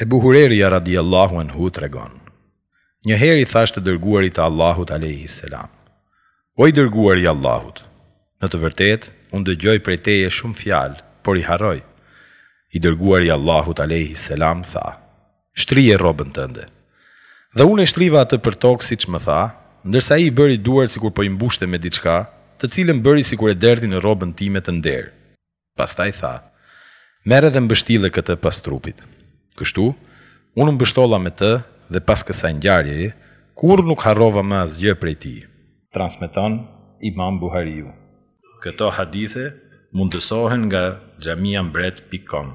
Ebu Hurejrja radijallahu anhu tregon, Një herë i thashë të Dërguarit të Allahut alejhi selam, O i Dërguari i Allahut, në të vërtetë, unë dëgjoj prej teje shumë fjalë, por i harroj. I Dërguari i Allahut alejhi selam tha, Shtrije rrobën tënde. Dhe unë e shtriva atë përtokë siç më tha, ndërsa ai i bëri duart sikur po i mbushte me diçka, të cilën bëri sikur e derdhi në rrobën time të nderë. Pastaj tha, Merre dhe mbështille këtë pas trupit. Kështu, unë u mbështolla me të dhe pas kësaj ngjarjeje, kurrë nuk harrova më asgjë prej tij. Transmeton Imam Buhariu. Këto hadithe mundësohen nga xhamiambret pikë kom.